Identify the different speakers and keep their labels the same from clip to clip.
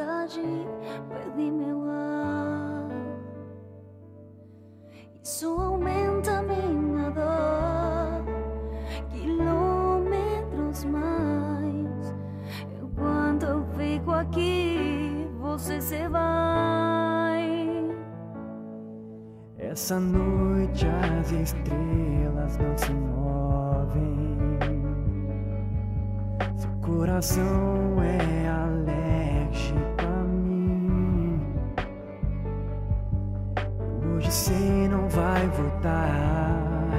Speaker 1: tempestade, perdi meu ar. Isso aumenta minha dor, quilômetros mais. Eu, quando eu fico aqui, você se vai.
Speaker 2: Essa noite as estrelas não se movem. Coração é alérgico a mim. Hoje você não vai voltar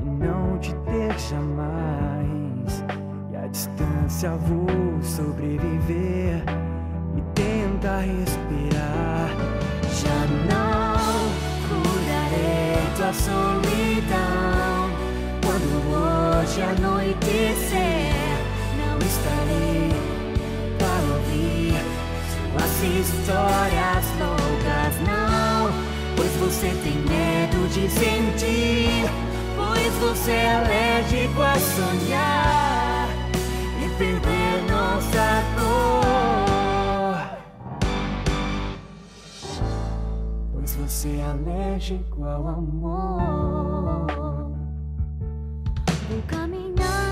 Speaker 2: e não te deixa mais. E a distância vou sobreviver e tentar respirar. Já não curarei tua solidão. Quando hoje anoitecer, histórias loucas, não. Pois você tem medo de sentir, pois você é alérgico a sonhar e perder nossa cor. Pois você é alérgico ao amor.
Speaker 1: Vou caminhando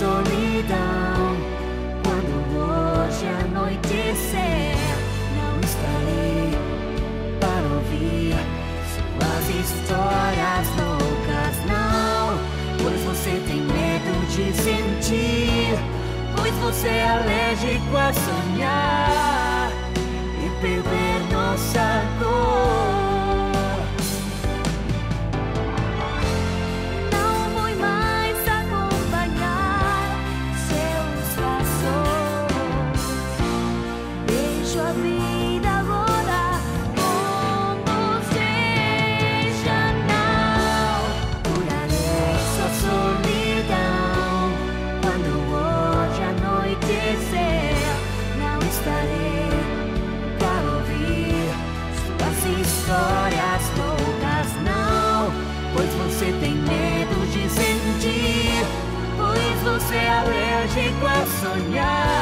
Speaker 2: solidão. Quando hoje anoitecer, não estarei para ouvir suas histórias loucas, não. Pois você tem medo de sentir, pois você é alérgico a sonhar
Speaker 1: você
Speaker 2: é alérgico a sonhar